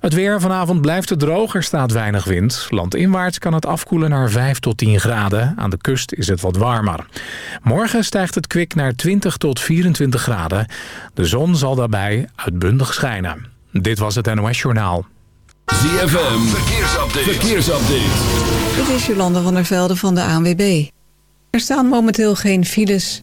Het weer vanavond blijft het droog, er staat weinig wind. Landinwaarts kan het afkoelen naar 5 tot 10 graden. Aan de kust is het wat warmer. Morgen stijgt het kwik naar 20 tot 24 graden. De zon zal daarbij uitbundig schijnen. Dit was het NOS Journaal. ZFM, verkeersupdate. verkeersupdate. Dit is Jolanda van der Velde van de ANWB. Er staan momenteel geen files...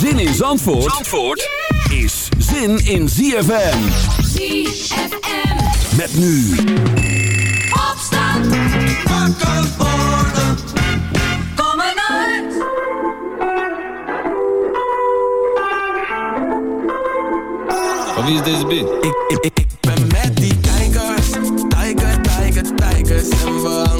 Zin in Zandvoort, Zandvoort is zin in ZFM. ZFM. Met nu. Opstand. Wakker worden. Kom uit. Van wie is deze beat? Ik, ik, ik, ben met die kijkers, tijger, tijger, tijgers En we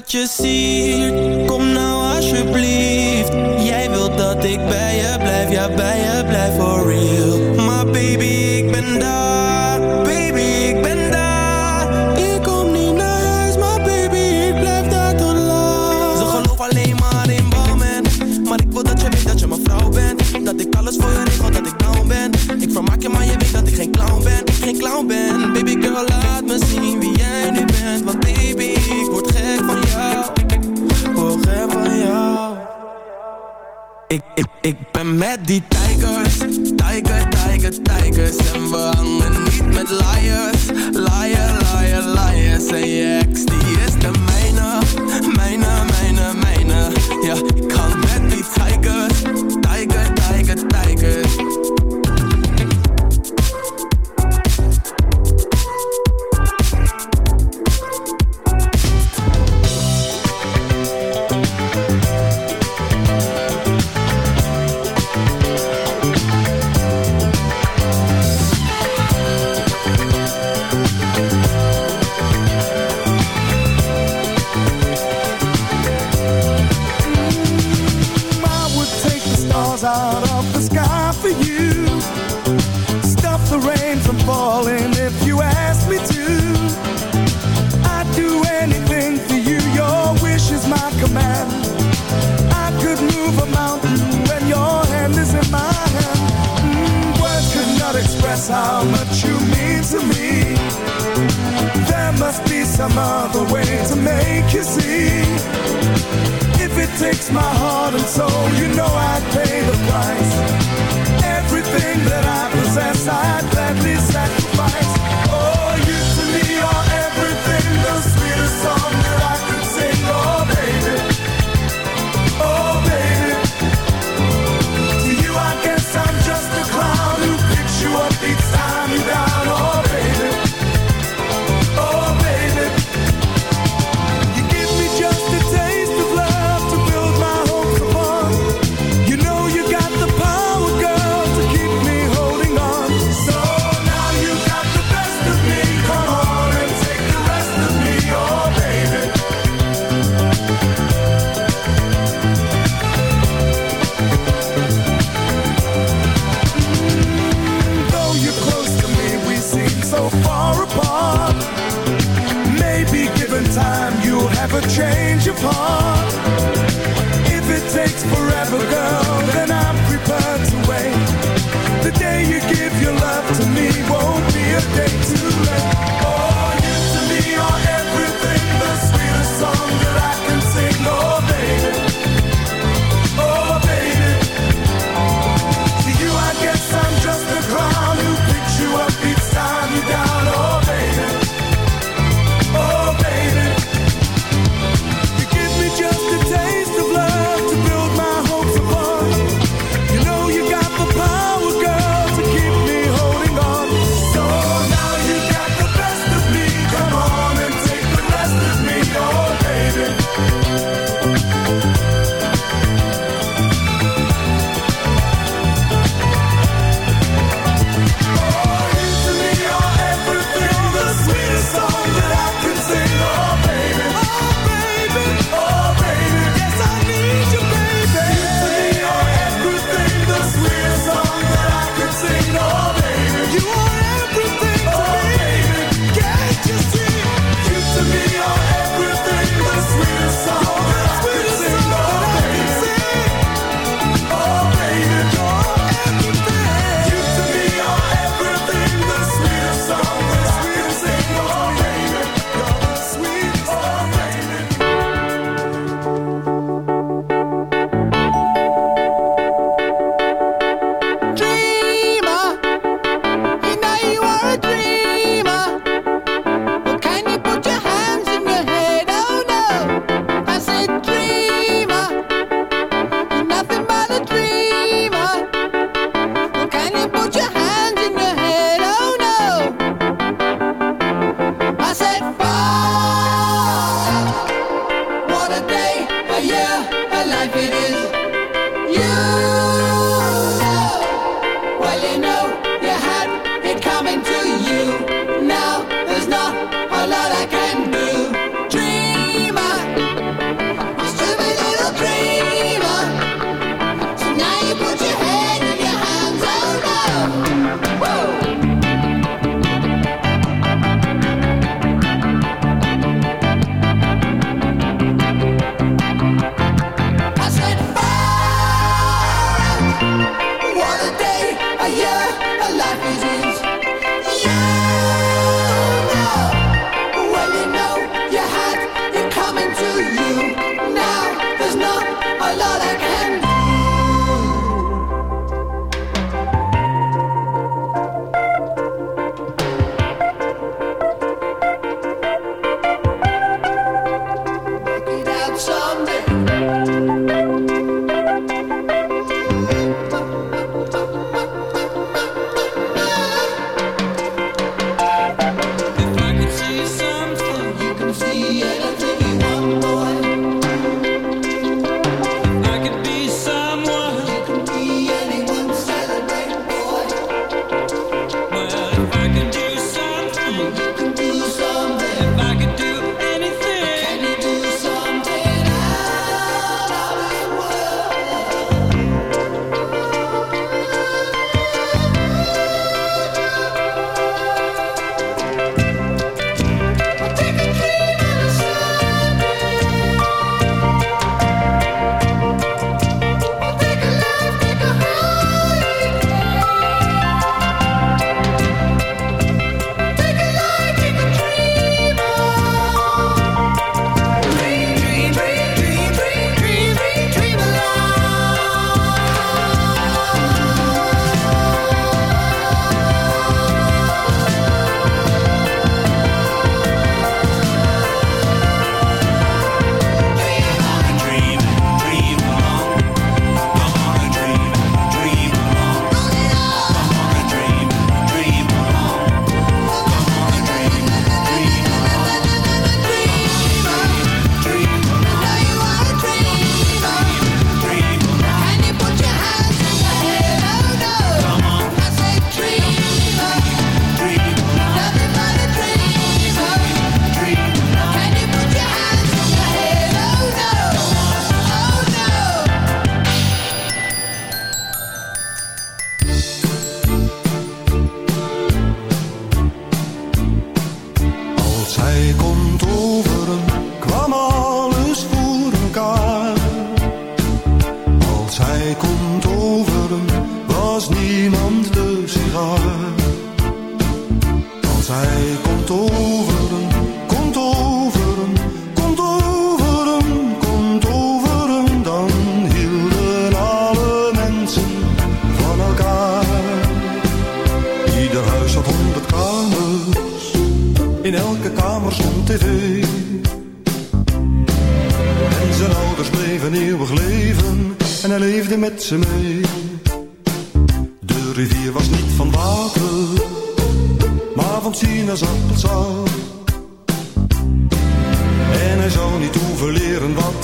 wat je ziet, kom nou alsjeblieft. Jij wilt dat ik bij je blijf, ja bij je blijf for real. Maar baby ik ben daar, met die tijgers, tijger, tijger, tijgers. En we hangen niet met liars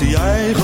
leren wat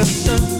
the sun.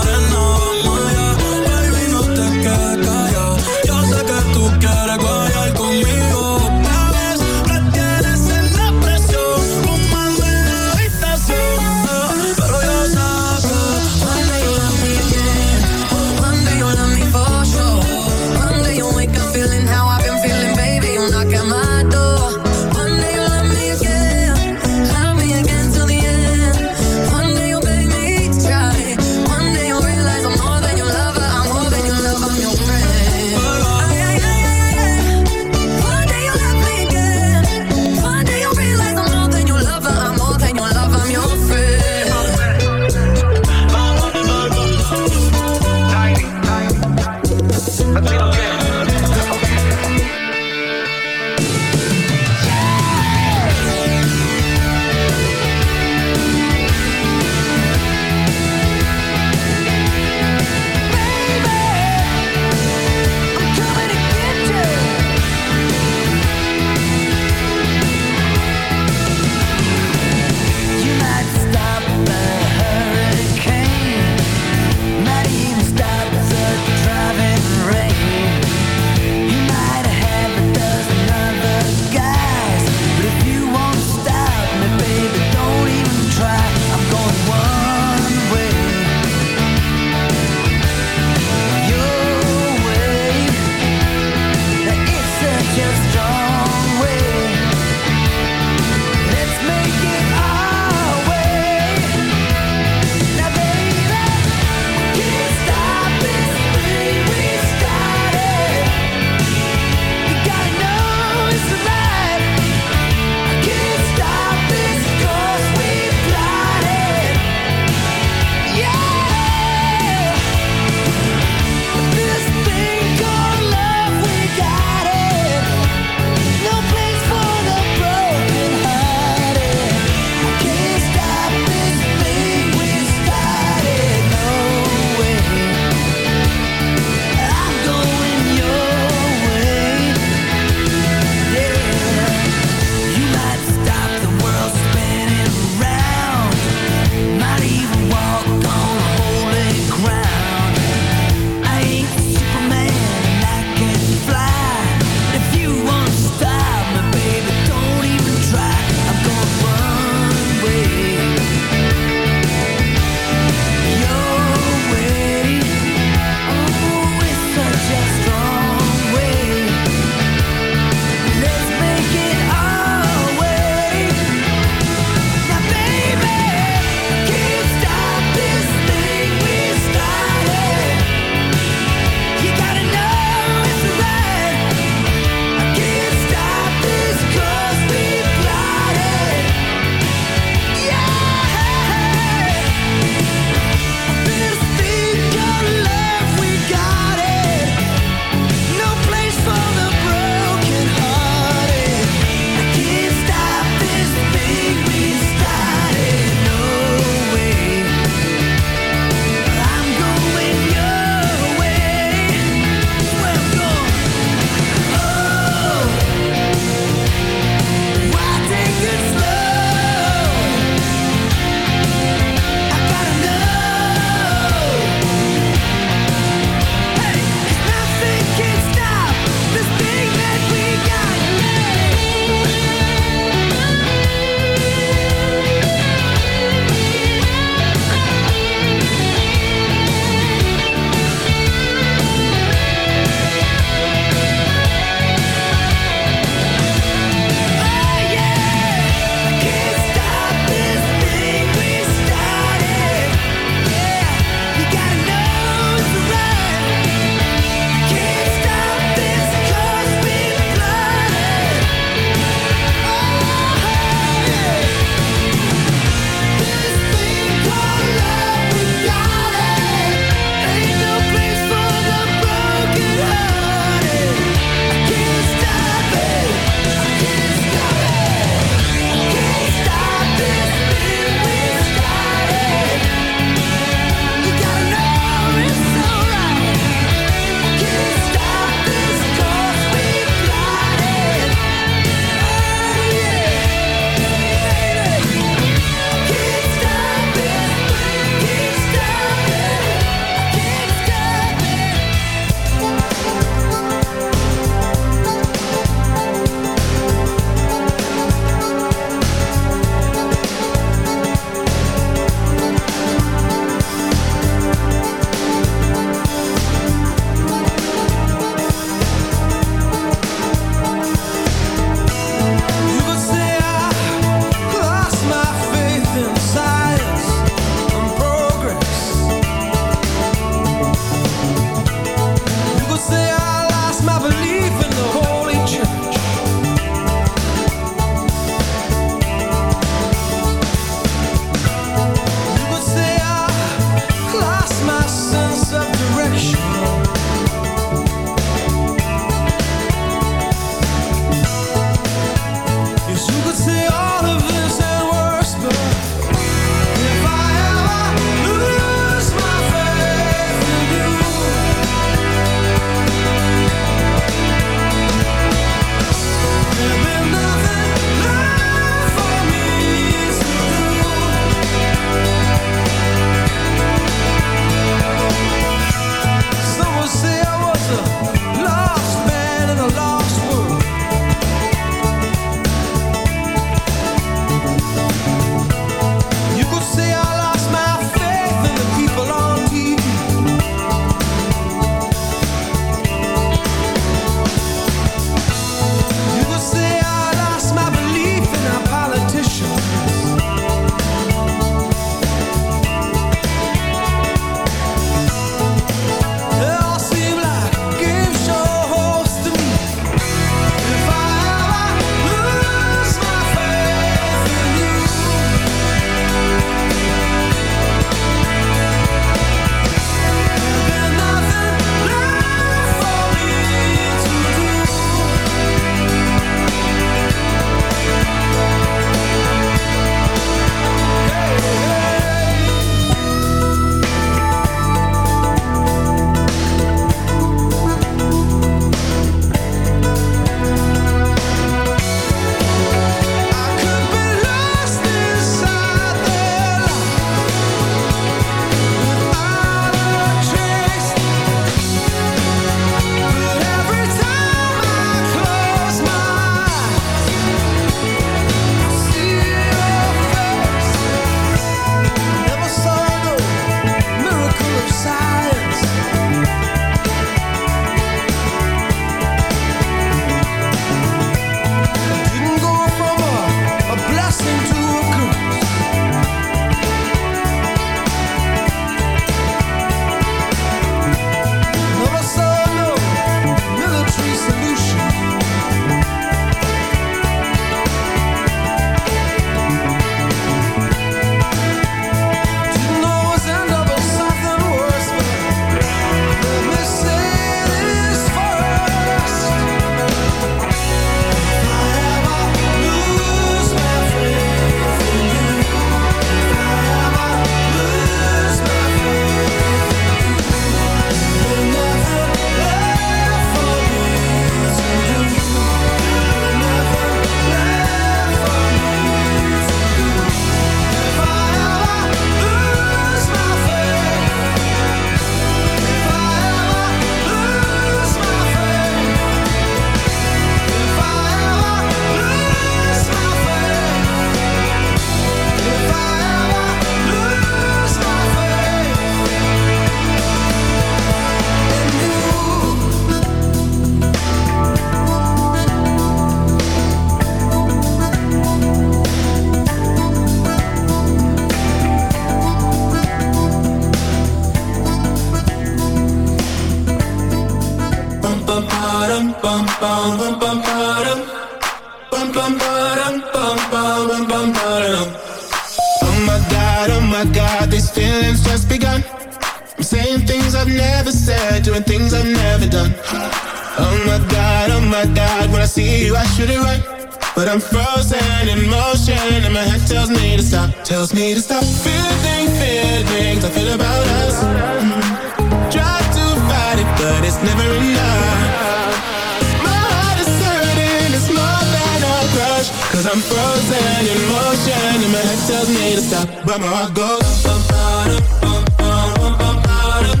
Bum, bum, ba-dum, bum, bum, bum, bum, ba-dum.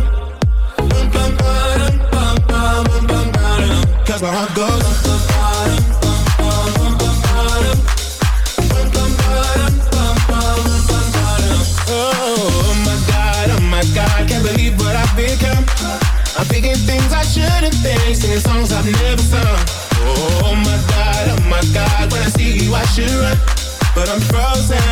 Oh my God, oh my God, can't believe what I've become. I'm thinking things I shouldn't think, singing songs I've never sung. Oh my God, oh my God, when I see you I should run. But I'm frozen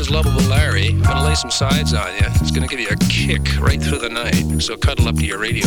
This is Lovable Larry. I'm gonna lay some sides on you. It's gonna give you a kick right through the night. So cuddle up to your radio